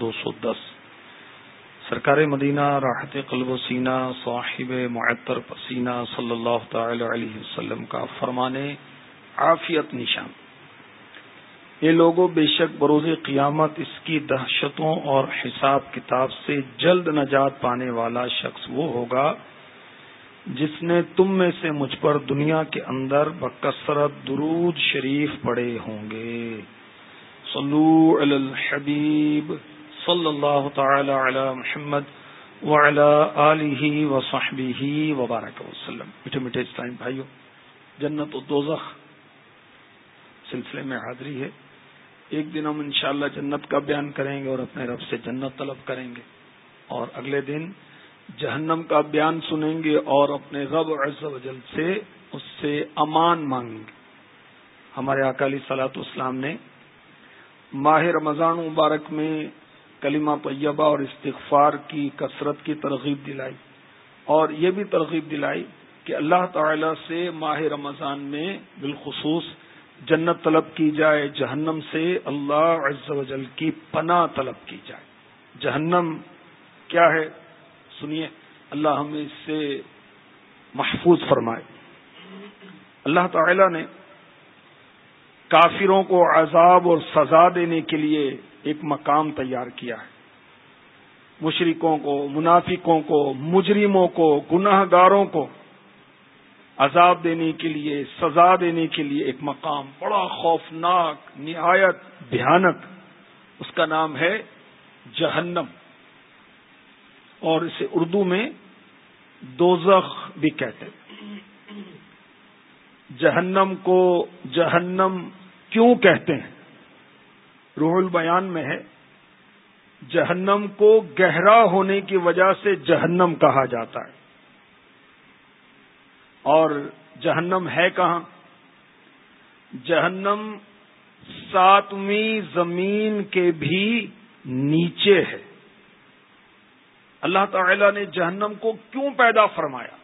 دو سو دس۔ سرکار مدینہ، راحت قلب و سینہ، صاحب معطر پسینہ صلی اللہ تعالی علیہ وسلم کا فرمانے عافیت نشان۔ یہ لوگوں بے شک بروز قیامت اس کی دہشتوں اور حساب کتاب سے جلد نجات پانے والا شخص وہ ہوگا جس نے تم میں سے مجھ پر دنیا کے اندر بکثرت درود شریف پڑے ہوں گے۔ صلو علی الحبیب صلی اللہ تعالی علی محمد آلہ وصحبہ وبارک وسلم۔ میٹھے میٹھے اسلام بھائیوں، جنت و دوزخ سلسلے میں حاضری ہے۔ ایک دن ہم انشاءاللہ جنت کا بیان کریں گے اور اپنے رب سے جنت طلب کریں گے۔ اور اگلے دن جہنم کا بیان سنیں گے اور اپنے رب عز و جل سے اس سے امان مانگیں گے۔ ہمارے اکالی سلاط اسلام نے ماہ رمضان مبارک میں کلمہ طیبہ اور استغفار کی کثرت کی ترغیب دلائی اور یہ بھی ترغیب دلائی کہ اللہ تعالی سے ماہ رمضان میں بالخصوص جنت طلب کی جائے، جہنم سے اللہ عز و جل کی پناہ طلب کی جائے۔ جہنم کیا ہے؟ سنیے، اللہ ہمیں اس سے محفوظ فرمائے۔ اللہ تعالی نے کافروں کو عذاب اور سزا دینے کے لیے ایک مقام تیار کیا ہے۔ مشرکوں کو، منافقوں کو، مجرموں کو گناہ گاروں کو عذاب دینے کے لیے، سزا دینے کے لیے ایک مقام، بڑا خوفناک، نہایت بھیانک۔ اس کا نام ہے جہنم۔ اور اسے اردو میں دوزخ بھی کہتے ہیں۔ جہنم کو جہنم کیوں کہتے ہیں؟ روح البیان میں ہے، جہنم کو گہرا ہونے کی وجہ سے جہنم کہا جاتا ہے۔ اور جہنم ہے کہاں؟ جہنم ساتویں زمین کے بھی نیچے ہے۔ اللہ تعالی نے جہنم کو کیوں پیدا فرمایا؟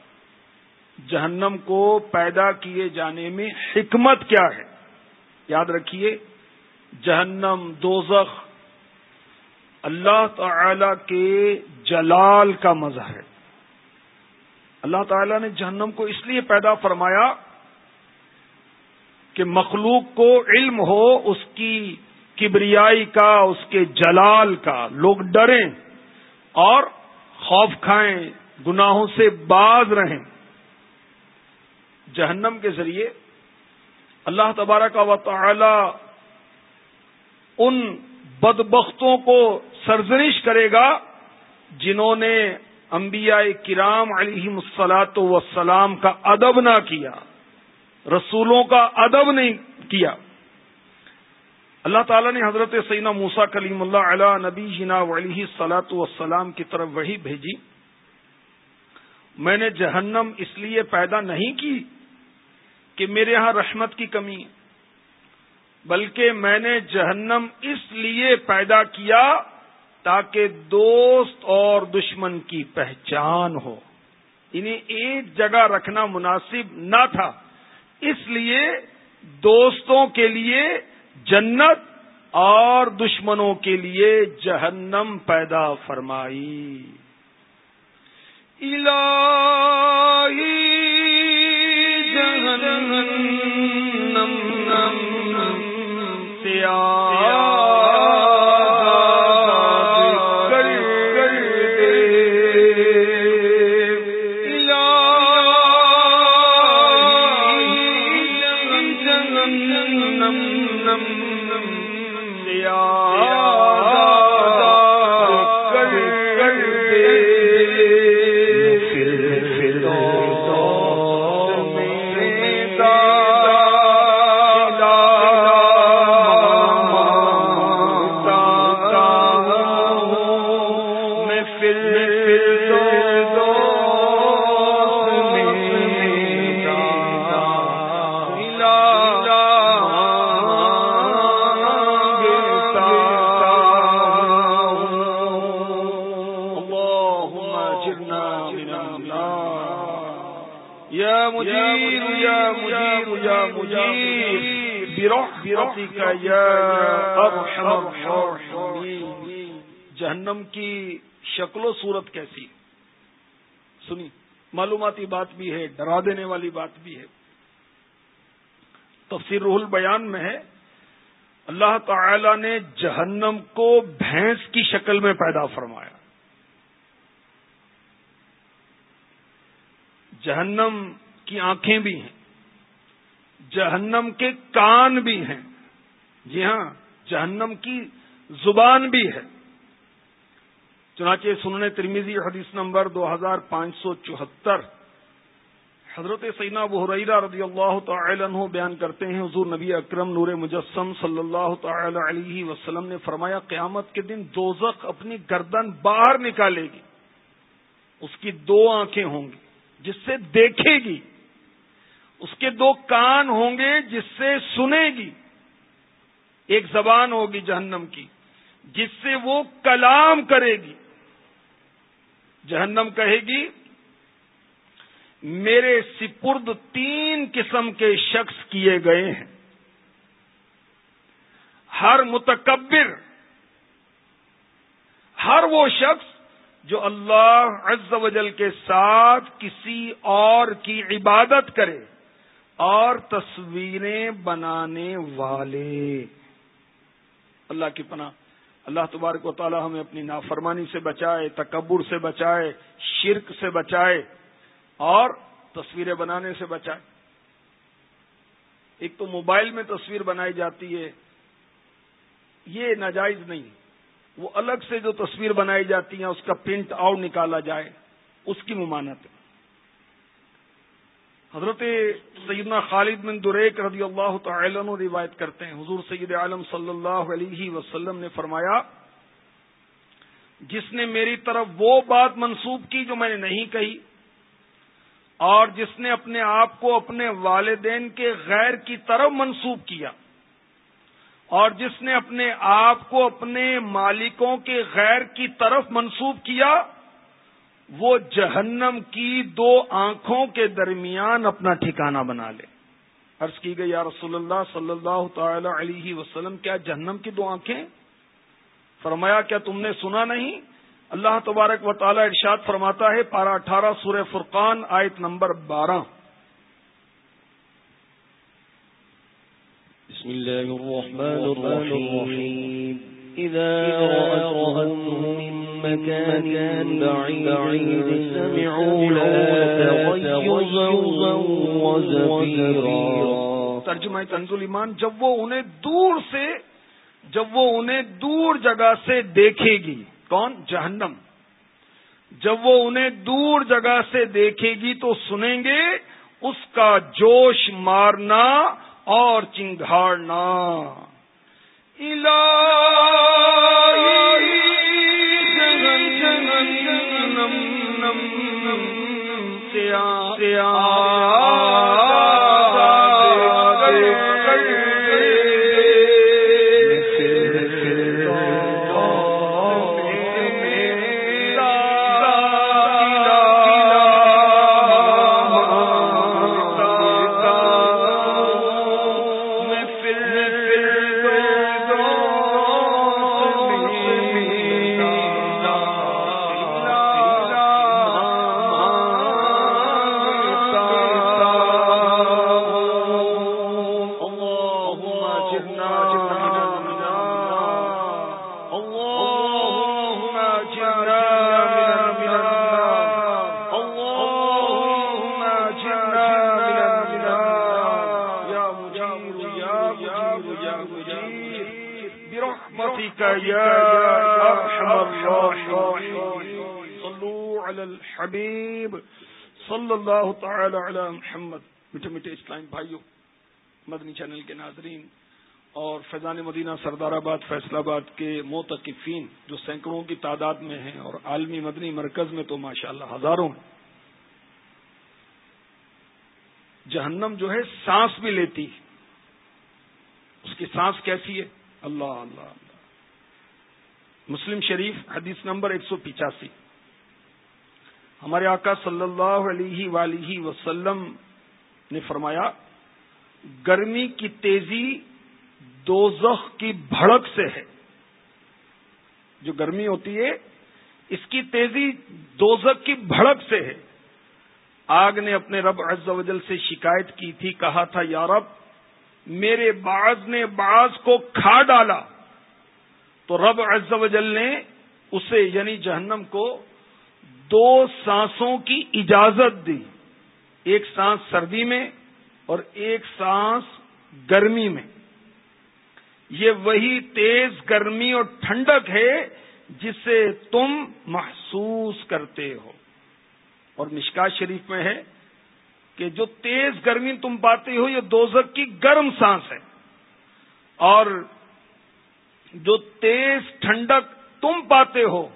جہنم کو پیدا کیے جانے میں حکمت کیا ہے؟ یاد رکھیے، جہنم دوزخ اللہ تعالی کے جلال کا مظہر ہے۔ اللہ تعالی نے جہنم کو اس لیے پیدا فرمایا کہ مخلوق کو علم ہو، اس کی کبریائی کا، اس کے جلال کا۔ لوگ ڈریں اور خوف کھائیں، گناہوں سے باز رہیں۔ جہنم کے ذریعے اللہ تبارہ کا و تعالی ان بدبختوں کو سرزنش کرے گا جنہوں نے انبیاء کرام علیہ مسلاط وسلام کا ادب نہ کیا، رسولوں کا ادب نہیں کیا۔ اللہ تعالیٰ نے حضرت سینا موسا کلیم اللہ علیہ نبی جنا علیہ سلاۃ وسلام کی طرف وہی بھیجی۔ میں نے جہنم اس لیے پیدا نہیں کی کہ میرے ہاں رحمت کی کمی ہے۔ بلکہ میں نے جہنم اس لیے پیدا کیا تاکہ دوست اور دشمن کی پہچان ہو۔ انہیں ایک جگہ رکھنا مناسب نہ تھا۔ اس لیے دوستوں کے لیے جنت اور دشمنوں کے لیے جہنم پیدا فرمائی۔ الہی جہنم برحمتك يا ارحم الراحمين. جہنم کی شکل و صورت کیسی؟ سنی معلوماتی بات بھی ہے ڈرا دینے والی بات بھی ہے۔ تفسیر روح البیان میں ہے اللہ تعالی نے جہنم کو بھینس کی شکل میں پیدا فرمایا۔ جہنم کی آنکھیں بھی ہیں۔ جہنم کے کان بھی ہیں۔ جی ہاں جہنم کی زبان بھی ہے۔ چنانچہ سننے ترمیزی حدیث نمبر دو ہزار پانچ سو چوہتر۔ حضرت سینا بحریرہ رضی اللہ تعالی عنہ بیان کرتے ہیں، حضور نبی اکرم نور مجسم صلی اللہ تعالی علیہ وسلم نے فرمایا، قیامت کے دن دوزخ اپنی گردن باہر نکالے گی۔ اس کی دو آنکھیں ہوں گی، جس سے دیکھے گی۔ اس کے دو کان ہوں گے جس سے سنے گی، ایک زبان ہوگی جہنم کی، جس سے وہ کلام کرے گی۔ جہنم کہے گی، میرے سپرد تین قسم کے شخص کیے گئے ہیں۔ ہر متکبر، ہر وہ شخص جو اللہ عز و جل کے ساتھ کسی اور کی عبادت کرے۔ اور تصویریں بنانے والے۔ اللہ کی پناہ۔ اللہ تبارک و تعالی ہمیں اپنی نافرمانی سے بچائے، تکبر سے بچائے، شرک سے بچائے اور تصویریں بنانے سے بچائے۔ ایک تو موبائل میں تصویر بنائی جاتی ہے۔ یہ ناجائز نہیں۔ وہ الگ سے جو تصویر بنائی جاتی ہیں، اس کا پرنٹ آؤٹ نکالا جائے۔ اس کی ممانت ہے۔ حضرت سیدنا خالد بن دریک رضی اللہ تعالی عنہ روایت کرتے ہیں۔ حضور سید عالم صلی اللہ علیہ وسلم نے فرمایا، جس نے میری طرف وہ بات منسوب کی جو میں نے نہیں کہی، اور جس نے اپنے آپ کو اپنے والدین کے غیر کی طرف منسوب کیا، اور جس نے اپنے آپ کو اپنے مالکوں کے غیر کی طرف منسوب کیا وہ جہنم کی دو آنکھوں کے درمیان اپنا ٹھکانہ بنا لے۔ عرض کی گئی یا رسول اللہ صلی اللہ تعالی علیہ وسلم کیا جہنم کی دو آنکھیں؟ فرمایا کیا تم نے سنا نہیں؟ اللہ تبارک و تعالی ارشاد فرماتا ہے پارا اٹھارہ سورہ فرقان آیت نمبر بارہ۔ بسم اللہ الرحمن الرحیم۔ اذا رأتهم من مكان بعيد. سمعوا تغيظا وزفيرا. ترجمہ تنزل ایمان، جب وہ انہیں دور سے، جب وہ انہیں دور جگہ سے دیکھے گی، کون؟ جہنم. جب وہ انہیں دور جگہ سے دیکھے گی تو سنیں گے، اس کا جوش مارنا اور چنگھاڑنا. الحبیب اللہ تعالی علی محمد۔ میٹھے میٹھے اسلام بھائیوں مدنی چینل کے ناظرین اور فیضان مدینہ سردار آباد فیصلہ آباد کے موتقفین جو سینکڑوں کی تعداد میں ہیں اور عالمی مدنی مرکز میں تو ماشاءاللہ اللہ ہزاروں جہنم جو ہے سانس بھی لیتی اس کی سانس کیسی ہے؟ اللہ اللہ اللہ۔ مسلم شریف، حدیث نمبر ایک سو پچاسی۔ ہمارے آقا صلی اللہ علیہ ولیہ وسلم نے فرمایا، گرمی کی تیزی دوزخ کی بھڑک سے ہے۔ جو گرمی ہوتی ہے، اس کی تیزی دوزک کی بھڑک سے ہے۔ آگ نے اپنے رب عز و جل سے شکایت کی تھی، کہا تھا، یا رب، میرے باز نے باز کو کھا ڈالا۔ تو رب عز و جل نے اسے یعنی جہنم کو دو سانسوں کی اجازت دی۔ ایک سانس سردی میں اور ایک سانس گرمی میں۔ یہ وہی تیز گرمی اور ٹھنڈک ہے جسے تم محسوس کرتے ہو۔ اور مشکا شریف میں ہے کہ جو تیز گرمی تم پاتے ہو، یہ دوزک کی گرم سانس ہے۔ اور جو تیز ٹھنڈک تم پاتے ہو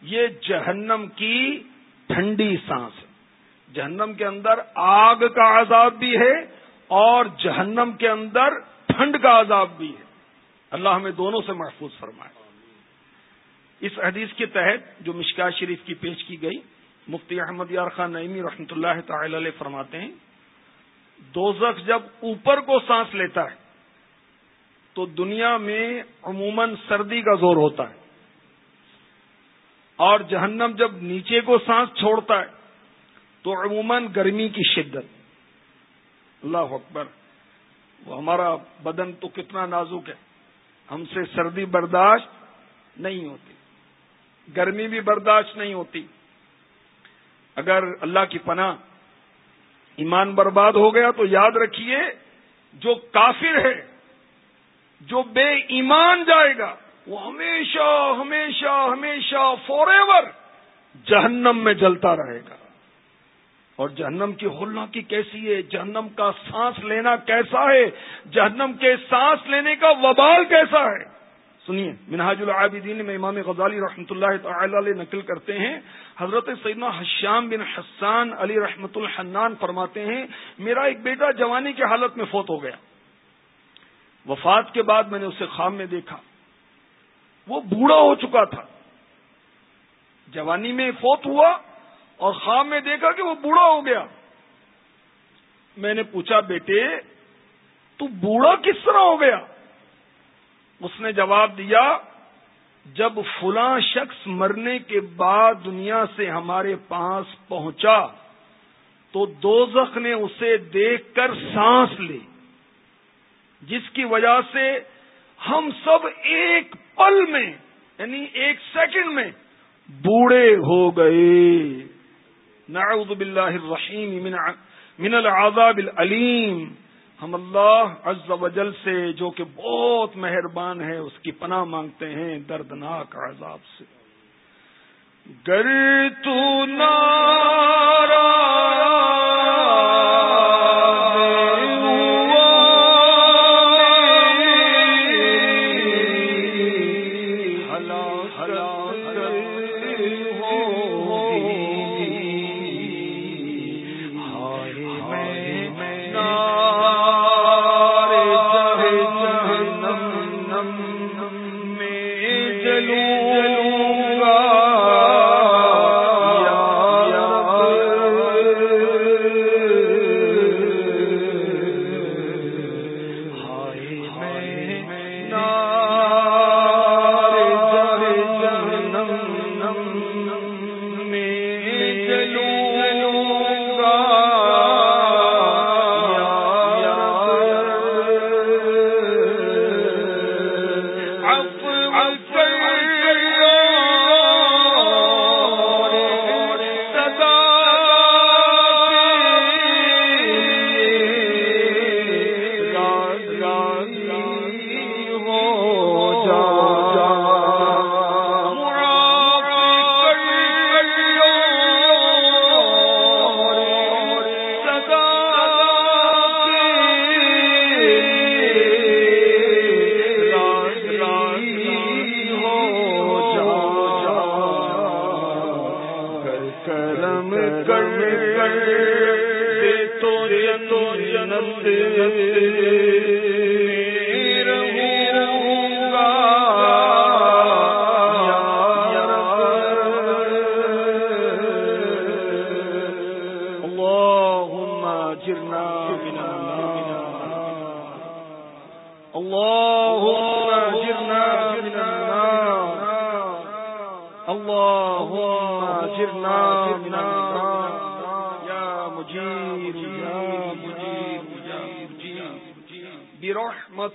یہ جہنم کی ٹھنڈی سانس ہے۔ جہنم کے اندر آگ کا عذاب بھی ہے اور جہنم کے اندر ٹھنڈ کا عذاب بھی ہے۔ اللہ ہمیں دونوں سے محفوظ فرمائے۔ اس حدیث کے تحت جو مشکا شریف کی پیش کی گئی، مفتی احمد یار خان نعیمی رحمۃ اللہ تعالی علیہ فرماتے ہیں، دوزخ جب اوپر کو سانس لیتا ہے، تو دنیا میں عموماً سردی کا زور ہوتا ہے۔ اور جہنم جب نیچے کو سانس چھوڑتا ہے، تو عموماً گرمی کی شدت۔ اللہ اکبر، وہ ہمارا بدن تو کتنا نازک ہے۔ ہم سے سردی برداشت نہیں ہوتی۔ گرمی بھی برداشت نہیں ہوتی۔ اگر اللہ کی پناہ ایمان برباد ہو گیا تو یاد رکھیے، جو کافر ہے، جو بے ایمان جائے گا وہ ہمیشہ ہمیشہ ہمیشہ فور ایور جہنم میں جلتا رہے گا۔ اور جہنم کی ہولنا کی کیسی ہے؟ جہنم کا سانس لینا کیسا ہے؟ جہنم کے سانس لینے کا وبال کیسا ہے؟ سنیے، منہاج العابدین میں امام غزالی رحمۃ اللہ تعالی علیہ نقل کرتے ہیں۔ حضرت سیدنا حشام بن حسان علی رحمت الحنان فرماتے ہیں، میرا ایک بیٹا جوانی کی حالت میں فوت ہو گیا۔ وفات کے بعد میں نے اسے خواب میں دیکھا۔ وہ بوڑھا ہو چکا تھا۔ جوانی میں فوت ہوا اور خواب میں دیکھا کہ وہ بوڑھا ہو گیا۔ میں نے پوچھا، بیٹے، تو بوڑھا کس طرح ہو گیا؟ اس نے جواب دیا، جب فلاں شخص مرنے کے بعد دنیا سے ہمارے پاس پہنچا، تو دوزخ نے اسے دیکھ کر سانس لی، جس کی وجہ سے ہم سب ایک پل میں یعنی ایک سیکنڈ میں بوڑھے ہو گئے۔ نعوذ باللہ الرحیم من العذاب العلیم۔ ہم اللہ عز و جل سے جو کہ بہت مہربان ہے، اس کی پناہ مانگتے ہیں دردناک عذاب سے۔ گر تو نارا لو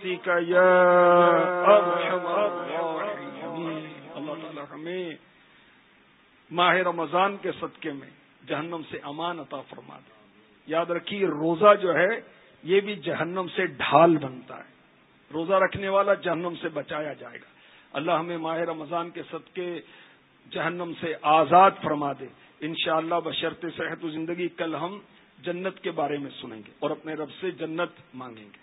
برحمتك يا ارحم الراحمين. اللہ تعالی ہمیں ماہ رمضان کے صدقے میں جہنم سے امان عطا فرما دے۔ یاد رکھیے، روزہ جو ہے، یہ بھی جہنم سے ڈھال بنتا ہے۔ روزہ رکھنے والا جہنم سے بچایا جائے گا۔ اللہ ہمیں ماہ رمضان کے صدقے جہنم سے آزاد فرما دے۔ انشاءاللہ اللہ بشرط صحت و زندگی کل ہم جنت کے بارے میں سنیں گے اور اپنے رب سے جنت مانگیں گے۔